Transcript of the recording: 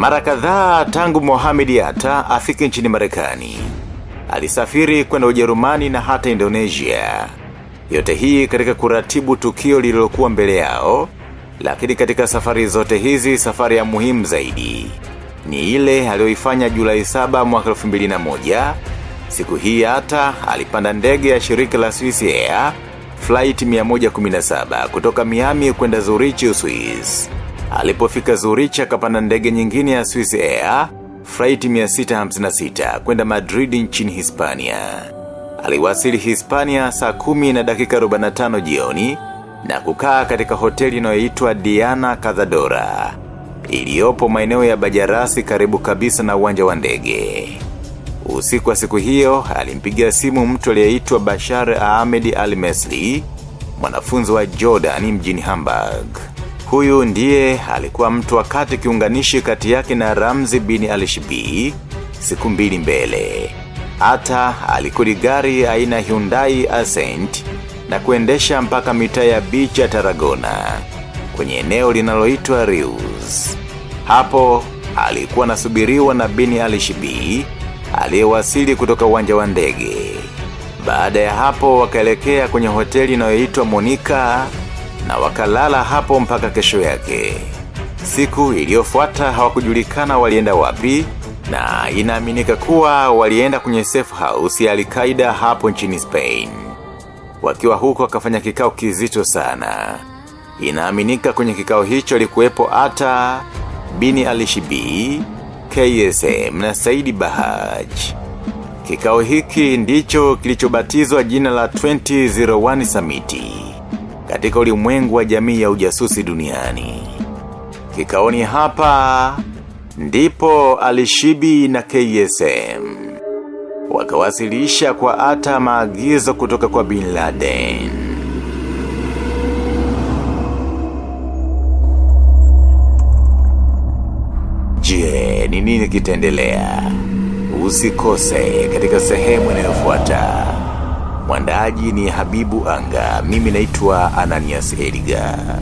Mara kadhaa tangu Mohamed Yatta afike nchini Marekani. Alisafiri kwenda Ujerumani na hata Indonesia. Yote hii katika kuratibu tukio lililokuwa mbele yao, lakini katika safari zote hizi safari ya muhimu zaidi. Ni ile aliyoifanya Julai 7 mwaka 2001. Siku hii hata alipanda ndege ya shirika la Swiss Air flight 117 kutoka Miami kwenda Zurich Uswiss. Alipofika Zurich akapanda ndege nyingine ya Swiss Air flight 656 kwenda Madrid nchini Hispania. Aliwasili Hispania saa kumi na dakika 45 jioni na kukaa katika hoteli inayoitwa Diana Cazadora. Iliyopo maeneo ya Bajarasi karibu kabisa na uwanja wa ndege. Usiku wa siku hiyo, alimpigia simu mtu aliyeitwa Bashar Ahmed Al-Mesli, mwanafunzi wa Jordan mjini Hamburg. Huyu ndiye alikuwa mtu wakati kiunganishi kati yake na Ramzi bini Al-Shibi, siku mbili mbele. Hata alikuli gari aina Hyundai Ascent na kuendesha mpaka mitaa ya beach ya Tarragona kwenye eneo linaloitwa Rius. Hapo alikuwa nasubiriwa na Bini Alishibi aliyewasili kutoka uwanja wa ndege. Baada ya hapo wakaelekea kwenye hoteli inayoitwa Monica na wakalala hapo mpaka kesho yake. Siku iliyofuata hawakujulikana walienda wapi na inaaminika kuwa walienda kwenye safe house ya Al-Qaeda hapo nchini Spain. Wakiwa huko wakafanya kikao kizito sana. Inaaminika kwenye kikao hicho likuwepo ata Bini Alishibi, KSM na Saidi Bahaj. Kikao hiki ndicho kilichobatizwa jina la 2001 Summiti katika ulimwengu wa jamii ya ujasusi duniani. Kikaoni hapa ndipo Alishibi na KSM wakawasilisha kwa ata maagizo kutoka kwa Bin Laden. Je, ni nini kitaendelea? Usikose katika sehemu inayofuata. Mwandaji ni Habibu Anga, mimi naitwa Ananias Edgar.